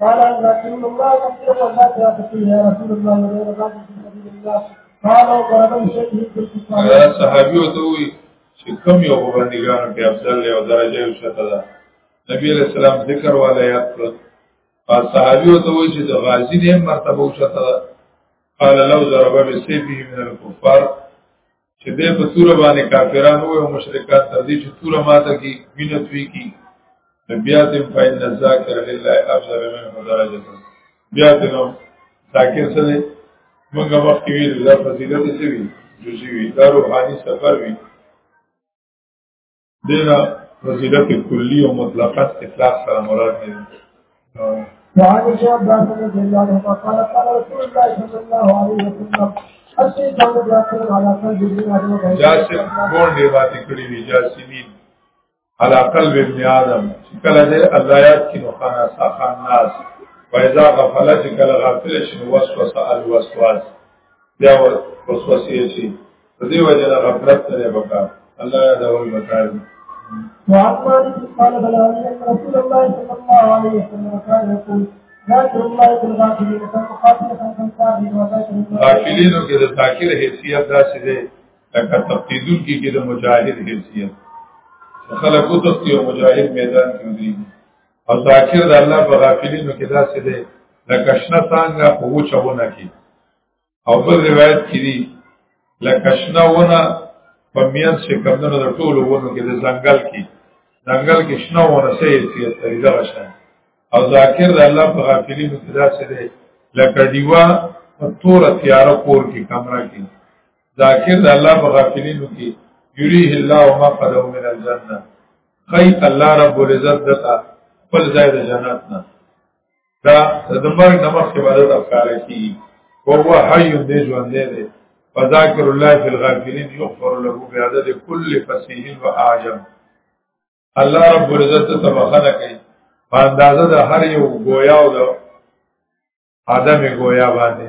قال ان رسول الله صلى الله عليه وسلم يا رسول الله غير ذات في سبيل الله قال وقرب الشيء في الكفار صحابي وتوي چې کوم یو باندېګانو کې افضل له درجه یو شته ده نبی علیہ السلام ذکر والا یاد کړ او صحابي وتوي چې د غازی نه مرتبه شته ده قال لو ضرب بسيفه من الكفار چې دې په تور باندې کافرانو او مشرکان تر دې چې تور ماته کې مينت وی کی بیا تم فین ذاکر لله افضل من درجه بیا تم ذاکر سره موږ وخت کې ویل دا فضیلت څه وی جزئی وی دا روحاني سفر وی دینا فضیلت کلی او مطلقات اطلاق سره مراد دی وعن الشعب باسم رضي الله عنه قال قال رسول الله صلى الله عليه وسلم الشيطان يأكل على قلب ابن آدم جاسم کون دی باتی کړی وی جاسمین على قلب ابن آدم کله دې الله یاد کی نو خانا ساخان ناس فإذا غفل چې کله غافل شي وسوسه الوسواس بیا وسوسه شي په دې وجه دا غفلت سره وکړه الله دا ول وکړ وعن مالك قال بلغني ان رسول الله صلى الله عليه وسلم كان يقول ذاكر الله في الغافلين فالمخاطر فانتم صابرين وذاكر الله غافلين کې د ذاکر حیثیت داسې ده لکه تقیدون کې کې د مجاهد حیثیت خلق او تقی او مجاهد میدان کې ودی او ذاکر د الله په غافلینو کې داسې ده لکه شنه څنګه په وچونه کې او بل روایت کې دي لکه شنه ونه په میان چې کمونه د ټولو ونو کې د ځنګل کې ځنګل کې شنه ونه سي چې تریدا شي او ذاکر د الله په غافلی متدا سره لکه دیوا په تور تیار کور کې کمره کې ذاکر د الله په غافلی نو کې یریه الله ما قدو من الجنه خی الله رب العزت دتا خپل ځای د جنت نه دا د مرګ نه مخکې باندې افکار کی او هو حي دې ژوند دې فذاکر الله فی الغافلین یغفر له بعدد کل فصیح و اعجم الله رب العزت ته بخنه کوي په اندازه د هر یو گویا او د آدم گویا باندې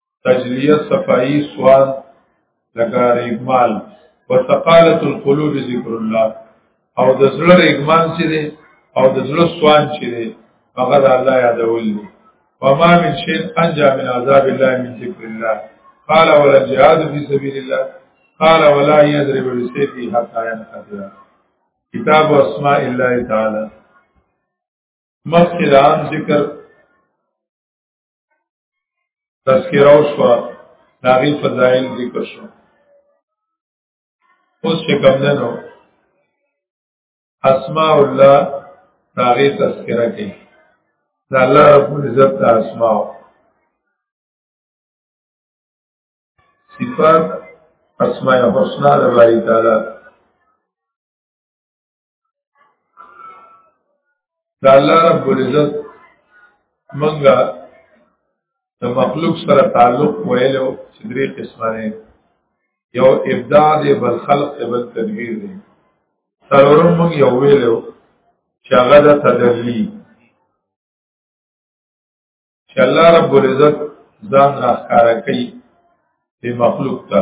تجلیه صفائی سواد لکه اقمال وسقالت القلوب ذکر الله او د زړه اقمال چې دی او د زړه سوان چې دی هغه د الله یادول دی وما من شيء انجا من عذاب الله من ذکر الله قال ولا جهاد في سبيل الله قال ولا يضرب بسيفه حتى ينقطع کتاب اسماء الله تعالی مخکې ذکر تذکرہ شو داغي فضائل ذکر شو اوس چې کوم ده نو اسماء الله داغي تذکرہ کوي دا الله رب العزت د اسماء صفات اسماء الحسنا د الله تعالی دا الله رب العزت منګه د مخلوق سره تعلق ویلو چې درې قسمه نه یو ابداع دی بل خلق دی بل تدبیر دی سرورم موږ یو ویلو چې هغه د تدلی چې الله رب العزت ځان راخاره کوي په مخلوق ته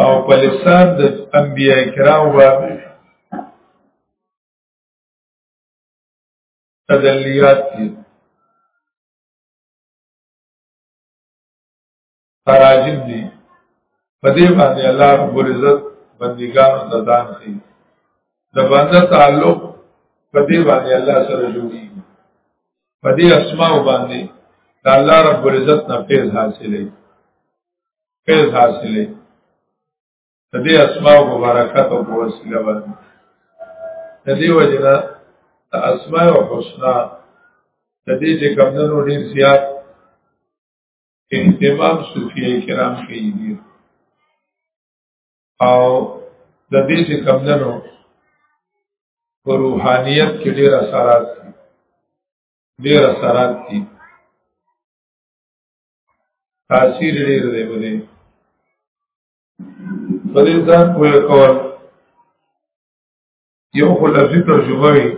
او په لسان د انبیاء کرام باندې تدلیات دي تراجم دي په دې باندې الله رب عزت بندګانو ته ځان خي د بنده تعلق په دې باندې الله سره جوړي په دې اسماء باندې د الله رب عزت نه فیض حاصلې فیض حاصلې د دې اسماء او برکات او وسیله باندې د دې وجنه د اسماء او حسنا د دې چې کمندونو ډیر زیات اهتمام صوفیه کرام کوي دي او د دې چې کمندونو په روحانيت کې ډیر اثرات دي ډیر اثرات دي تاثیر ډیر دی په دې په دې ځان کوی کول یو خو لفظي ترجمه وي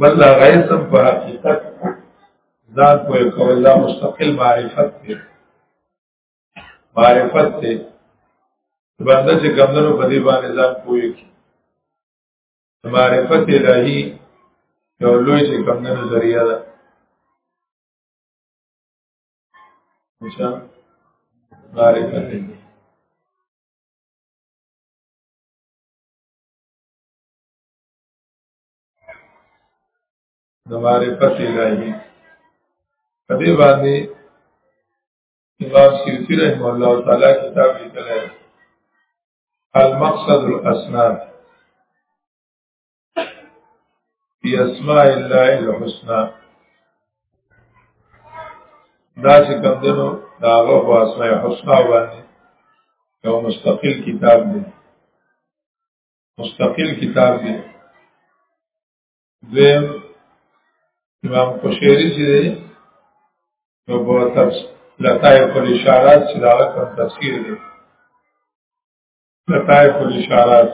بل لا غیثم په حقیقت ځان کوی کول دا مستقل معرفت دی معرفت دی بنده چې کمدنو په دې باندې ځان کوی کی معرفت الهی یو لوی چې کوم نه ذریعہ ده انشاء معرفت الهی د معرفت الهی په دې باندې امام سیوطی رحم الله تعالی کتاب لیکلی المقصد الاسنان فی اسماء الله الحسنى دا چې کوم دنو دا هغه اسماء الحسنى باندې یو مستقل کتاب دی مستقل کتاب دی دویم امام قشیری چې دی نو په تفسیر لطائف الاشارات چې دا کوم تفسیر دی لطائف الاشارات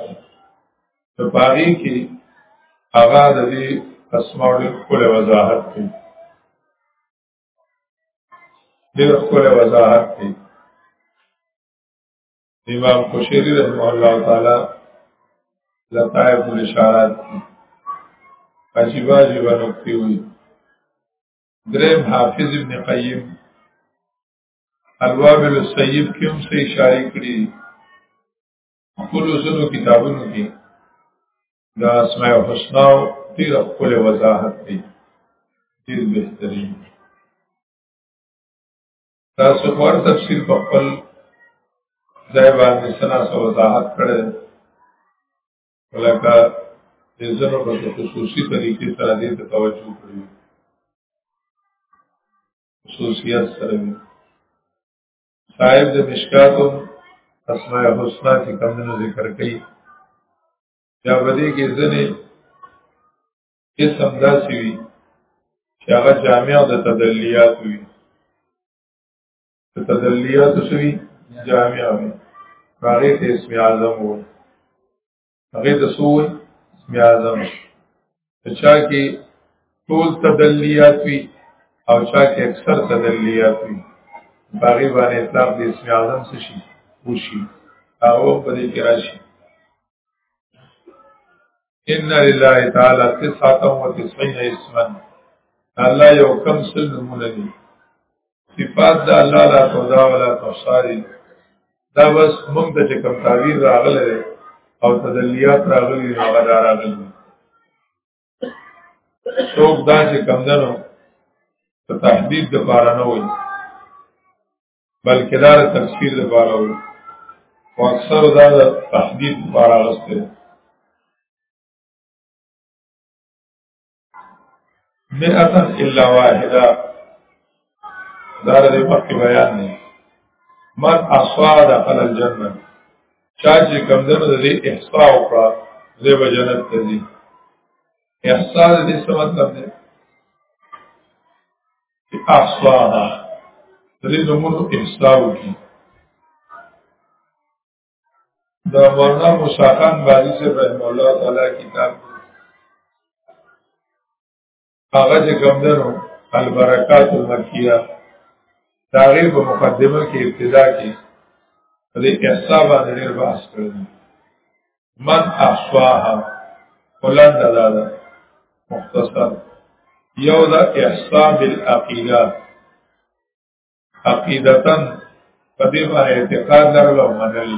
په پاری کې هغه د دې اسماء الکل وضاحت کوي ډېر خپل وضاحت کوي امام قشیری رحمه الله تعالی لطائف الاشارات عجیب عجیب نکتی ہوئی درم حافظ ابن قیم الوابل السیب کی هم سے اشاری کری خپل سنو کتابونو کې دا اسماء الحسنا او تیر خپل وضاحت دی ډیر بهترین تاسو ور تفصیل په خپل ځای باندې سنا سو وضاحت کړل ولکه د زنو په خصوصي طریقې سره دې ته توجه کړی خصوصیت سره صاحب د مشکاتو اسماء الحسنا چې کمونو ذکر کړي یا بده کې ځنه قسم داسې وي چې هغه جامع د تدلیات وي د تدلیات شوي جامع وي هغه ته اسم اعظم وي هغه د سوې اسم اعظم چا کې ټول تدلیات وي او چا کې اکثر تدلیات وي باغی باندې اطلاق د اسم اعظم څه شي وشي هغه په دې کې راشي ان لله تعالی 99 اسما الله یو کم سل نمونه دي صفات د الله لا تودا ولا تشاری دا بس موږ ته چې کوم تعبیر راغله او تدلیات راغلي هغه دا راغلي څوک دا چې کم دنو ته تحدید د پاره نه وایي بلکې دا د تفسیر لپاره وو او اکثر دا د تحدید لپاره غوښته مئتا الا واحده دا د مخکې بیان دی من احصا دخل الجنه چا چې کم دنو د دې احصا وکړه زه به جنت ته ځي احصا د دې څه مطلب دی احصاها دې نمونو احصاو کی دا مولانا مشاخان بازی سے رحم الله تعالی کتاب هغه چې کوم درو البرکات المکیه داغه په مقدمه کې ابتدا کې دې احصاب باندې ډېر بحث کړی من احصاها ولن دلاله مختصر یو دا احصاء بالعقیده عقیدتن په دې باندې اعتقاد لرل او منل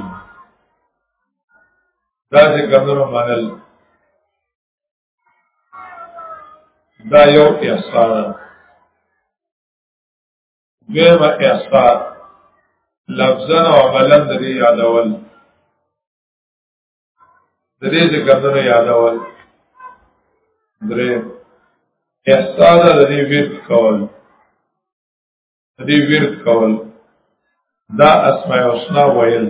دا چې ګمرو منل دا یو احسان دویم احسان لفظا او عملا د یادول د دې ذکر نه یادول درې احساس د دې ورد کول د دې ورد کول دا اسماء الحسنا ویل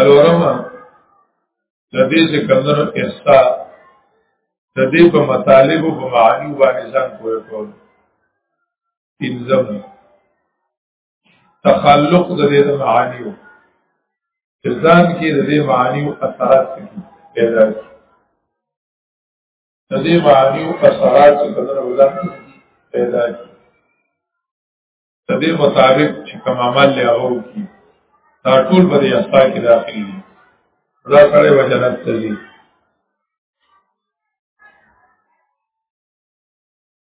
الورما د دې ذکر نه احساس د دې په مطالب او په معانی باندې ځان پوهه کول انځم تخلق د دې معانی وو ځان کې د دې معانی او اثرات پیدا کی د دې معانی او اثرات چې کله وزن پیدا کی د دې مطابق چې کوم عمل له هغه کی دا ټول په دې استا کې داخلي دي دا سره وجنت ته دي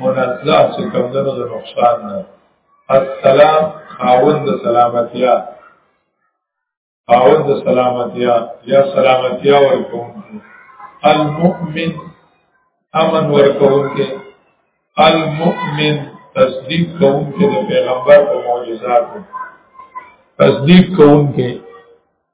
منزله چې کمدنو د نقصان نه السلام خاوند د سلامتیا خاوند د سلامتیا یا سلامتیا ورکون المؤمن امن ورکون کې المؤمن تصدیق کون کې د پیغمبر په معجزاتو تصدیق کون کې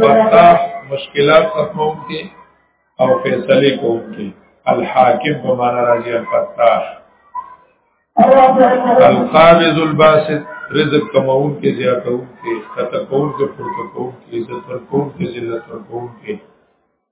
فتاح مشکلات ختمون کې او فیصله کوم کې الحاکم په معنا راځي الفتاح القابض الباسط رزق کمون کې زیاتون کې خطا کون کې پورته کون کې عزت ورکون کې ذلت ورکون کې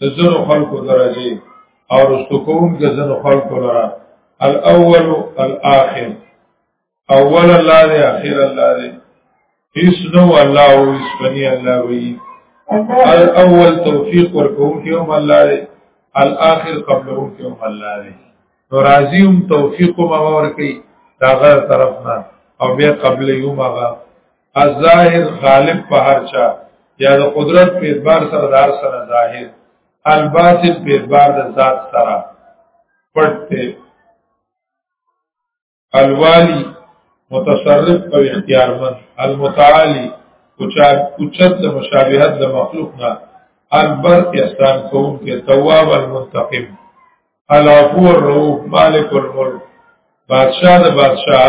د زنو خلقو درجه او رستو کون د زنو خلقو لرا الاول الاخر اول الله دی اخر الله دی هیڅ نو الله او هیڅ بنی الله وی الاول توفیق ورکون کیوم الله دی الاخر قبلون کیوم الله دی نو راضی هم توفیق ما ورکی داغه طرف نه او بیا قبل یوم هغه الظاهر غالب په هر چا یا د قدرت په اعتبار سره دار سره ظاهر الباطن په اعتبار د ذات سره پټته الوالی متصرف او اختیارمند المتعالی اوچا اوچت د مشابهت د مخلوق نه اکبر احسان کوم کې تواب المنتقم العفو الرؤوف مالک الملک بادشاہ د بادشاہ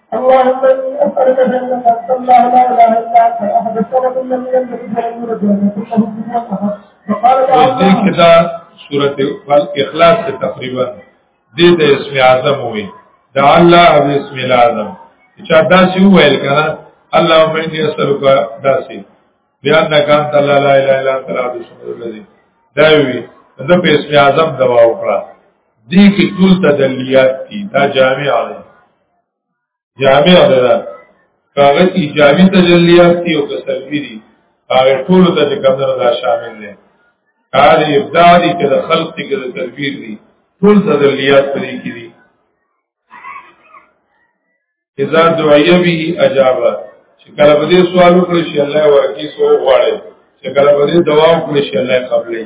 اللهم اني اسالك بانك انت الله لا اله الا انت احد الصمد لم يلد ولم يولد ولم يكن له كفوا احد فقال تعالى كده سوره الاخلاص تقريبا دې د اسم اعظم وي د الله او اسم الاعظم چې دا سی ویل کنه اللهم اني اسالك داسي بیان نه کان ته لا اله الا الله تعالی د سمد الذي دا وی دا په اسم اعظم دوا وکړه دې کې ټول تدلیات دي دا جامع دی جامع ده کاغه ایجابي تجلیات دي او کسلبي دي هغه ټول ته چې کمنه دا شامل دي کار ابداع دي چې د خلق کې د تدبیر دي ټول تجلیات پرې کې دي اذا دعیه به اجابه چې کله به سوال وکړي چې الله ورکی سو غواړي چې کله به دعا وکړي چې الله قبلې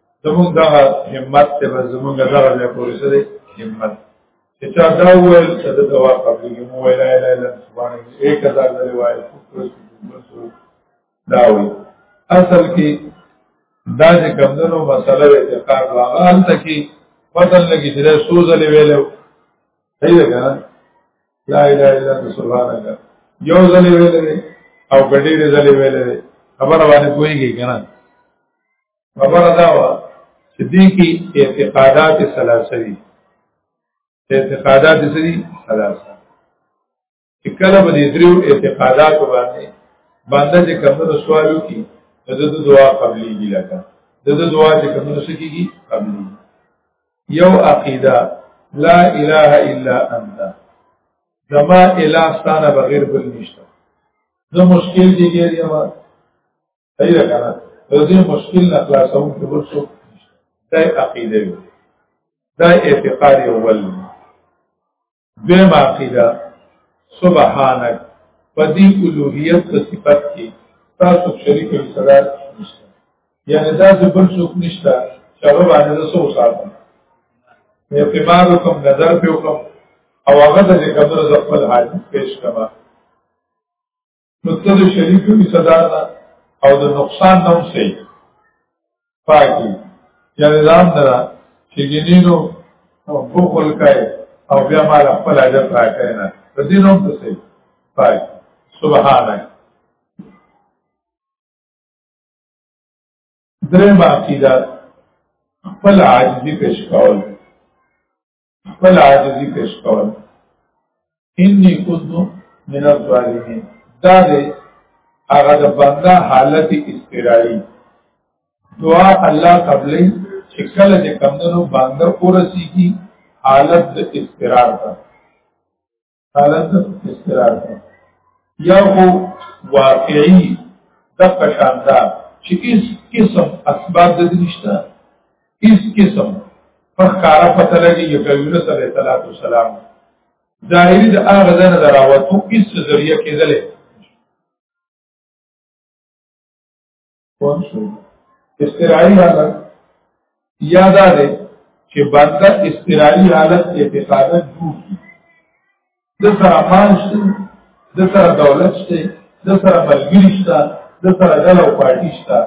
زموږ دا همت ته زموږ دا غوړې پورې سره همت چې چا دا وویل چې دا دوا قبلې مو ویل لا اله الا سبحان الله 1000 دی وایي دا وی اصل کې دا چې کمندونو مسله د اعتقاد واغه ان تکي بدل لګي چې له سوزلې ویلو صحیح ده کنه لا اله الا الله سبحان الله یو ځلې ویلې او ګډې ځلې ویلې خبره باندې کویږي کنه خبره دا و چې دې کې اعتقادات ثلاثه دي اعتقادات سری ثلاثه چې کله به دې درو اعتقادات باندې باندې چې کومو سوالو کې د دې دعا قبلي دي لکه د دې دعا چې کومو سکیږي قبلي یو عقیده لا اله الا انت زما اله ستانه بغیر بل نشته زه مشکل دي ګریم صحیح ده کنه نو دې مشکل نه خلاصون کې ورسو دا عقیده وي دا اعتقاد اول دوی ما عقیده سبحانك پدی الوهیت په صفت کې تاسو شریک صدر نشته یعنی دا څه بل څوک نشته چې هغه باندې د سو ساتم اعتماد کوم نظر په کوم او هغه د کبر زفل حاجت پیش کما نقطه د شریف په صدا ده او د نقصان نه هم صحیح پاکي یعنی دا نه ده چې ګینینو بخل کوي او بیا مال خپل اجر راکړي نه د دې نوم څه صحیح پاکي سبحانه درې باقی ده خپل عاجزي پیش کول خپل عاجزي پیش کول انی كنت من الظالمين دا دې هغه د بندا حالت استرائی دعا الله قبلې چې کله دې کمندونو باندې ورسیږي حالت د استرار ده حالت استرار یا خو واقعي دغه شاندا چې هیڅ قسم اسباب د دې نشته هیڅ قسم په کار پته لګي چې پیغمبر صلی الله علیه وسلم ظاهری د هغه ځنه دراوته هیڅ ذریعہ کېدلې پوه شو استراحي حالت یاد ده چې بنده استراحي حالت اعتقادت جوړ کی د سره مال شته د سره دولت شته د سره ملګری شته د سره ډله او پارټي شته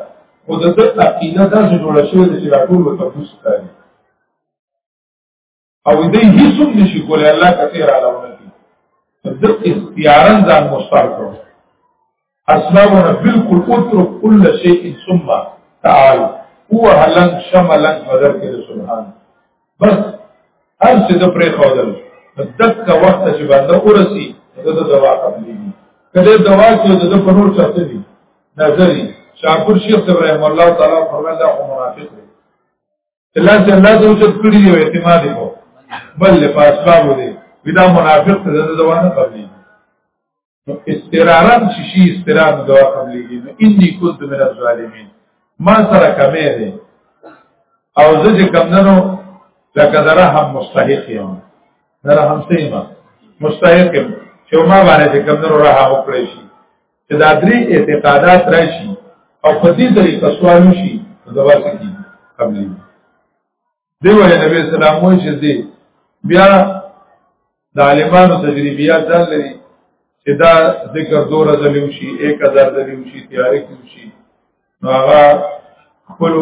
خو د دې عقیده داسې جوړه شوې چې راټول ورته پوښتنه او دې هیڅ هم نشي کولای الله کثیر علاوه نه د اختیارا ځان مستار کړو اسلامنا بالکل اترك كل شيء ثم تعال هو هلن شملن فذر کې سبحان بس هر څه د پرې خودل دک وخت چې باندې ورسی دغه دوا قبلي کله دوا چې د په نور چاته دي نظری شاکر شیخ ابراهیم الله تعالی فرمایله او منافق دی الله چې الله ته وجود کړی دی اعتماد کو بل له پاسباب دی بدا منافق ته د زمانه قبلي نو استرارم چې شي استرار د دوا قبليږي نو اني كنت من الظالمين ما سره کمې دي او زه چې کم ننو لکه دره هم مستحق یم دره هم سیمه مستحق یم چې ما باندې کم ننو راه وکړې شي چې دا درې اعتقادات راشي او په دې طریقه سوال شي نو دا واسه کی قبلي دی وجه نبی اسلام وایي چې دی بیا د عالمانو تجربیات ځان لري چې دا ذکر دوره ځلې وشي 1000 ځلې وشي تیارې کې وشي نو هغه خپل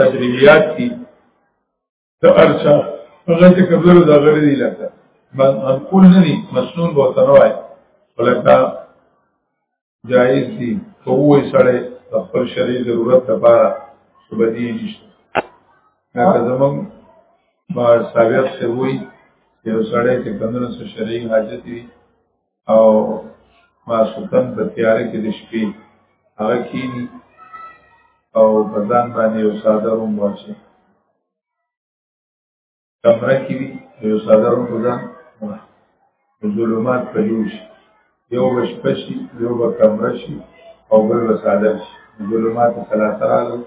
تجربیات کی د ارچا هغه چې قبل د غړي دی لکه منقول نه دي مسنون به تنوای ولکه جائز دي خو وې سره د خپل شرعي ضرورت لپاره وبدي نشته لکه زمون ما سابق سوي یو سړی چې کندنه سره شرعي حاجت وي او ماسوتن په تیاره کې د شپې هغه کینی او په ځان باندې یو ساده روم واچي کمره کې یو ساده روم په ځان ظلمات په جوړ شي یو بشپشي یو به کمره شي او بل به ساده شي ظلمات ثلاثه راغلي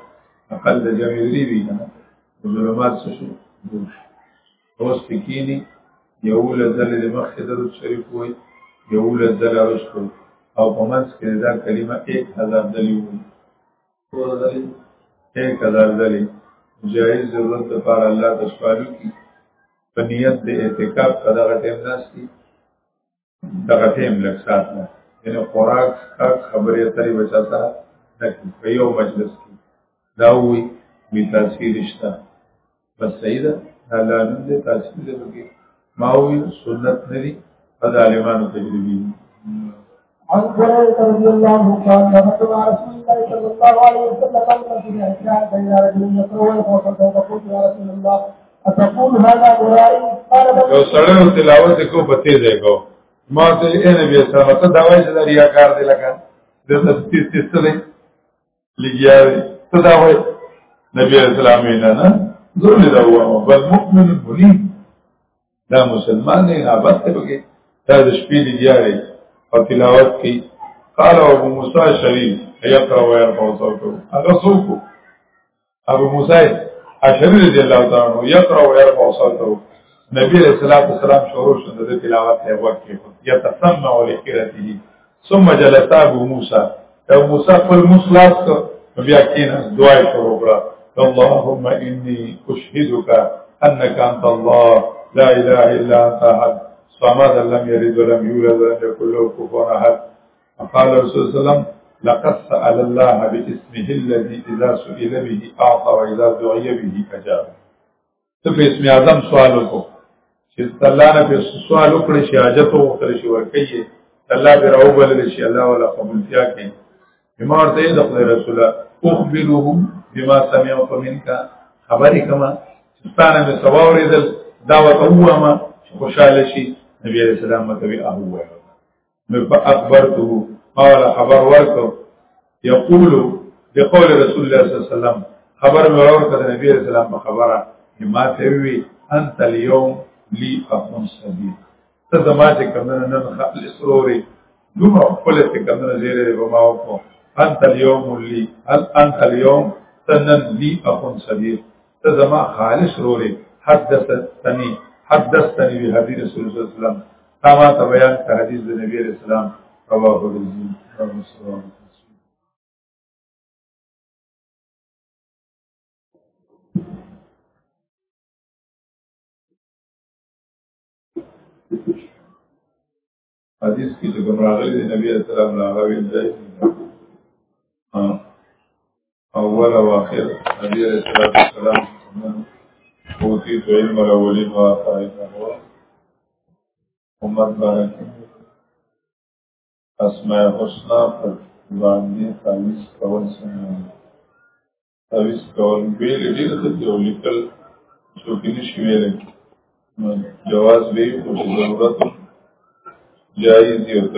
اقل د جمع درې وي نه ظلمات څه شو اوس پکینی یو لزل د مخ درو شریف وای یو لزل اوشتو او په منځ کې دا کلمه 1000 دلی وای ټول دلی 1000 دلی جایز ضرورت لپاره الله تشوالو کی په نیت د اعتکاف په دغه ټیم ناشتي دغه ټیم لږ سات نه یعنی خوراک سکاک خبرې اترې بچا سره نه کوي په یو مجلس کې دا وایي بې تاثیر شته بس صحیح ده دا لانم دی تاثیر دی پکې ما وایي سنت نه دي په د عالمانو تجربې دي عن هريره رضي الله قال دخلت مع رسول الله صلى الله عليه وسلم المسجد عشاء فاذا رجل يقرا ويقرا فقلت يا رسول الله یو سړی تلاوت کو په تیز کو ما ته یې نه بیا سره ته دا وایي چې دا ریاکار دی لکه د تستی تسته دی لګیا دی ته دا وایي نبی اسلام یې نه نه زور نه دا وایي بل مؤمن بلی دا مسلمان نه نه بس ته بګي دا د شپې لګیا دی او تلاوت کوي قال ابو موسی شریف یقرا ويرفع صوته هغه څوک ابو موسی اشعری رضی الله تعالی عنہ یقرا و یرفع صوته نبی علیہ الصلوۃ والسلام شروع شو د تلاوت ته وخت کې یتسمع ولقرته ثم جلس ابو موسی ابو موسی خپل مخلاص کو بیا کینا دعا شروع کړه اللهم انی اشهدک انک انت الله لا اله الا انت احد صمد لم يلد ولم يولد ولم يكن له كفوا احد قال رسول الله سلام لقد سأل الله باسمه الذي اذا سئل به اعطى واذا دعي به اجاب ته په اسم اعظم سوال وکړو چې الله نه په سوال وکړي چې حاجت وکړي چې ورکړي الله به راو بل شي الله ولا قبول کیا کوي بما ورته د خدای رسول اخبره بما سمعت منك خبرې کما ستانه به سواورې دل دا وته هو ما خوشاله شي نبی عليه السلام متوي اهو نو په اخبرته قال خبر ورکو یقول بقول رسول الله صلی الله علیه وسلم خبر مې ورکو د نبی رسول الله خبره ما ته وی انت اليوم لي اخون صديق ته زما چې کمنه نن خپل سروري دومره خپل چې کمنه زیره به ما وکړو انت اليوم لي انت اليوم تنن لي اخون صديق ته زما خالص روري حدثتني حدثتني به حديث رسول الله صلى الله عليه وسلم تا ما ته بیان کړ حدیث د نبی رسول الله رواه مسلم Thank you. حدیث کې چې کوم راغلی دی نبی عليه السلام نه هغه ویل دی اول او اخر نبی عليه السلام اوتی تو علم الاولین و آخرین هو امت بارکی اسماء حسنا پر باندې تعویز کول څنګه اویس کول بیل ډیر خطی او لیکل چوکی نشی ویل جواز بیل خوشی ضرورت جائز یو طریق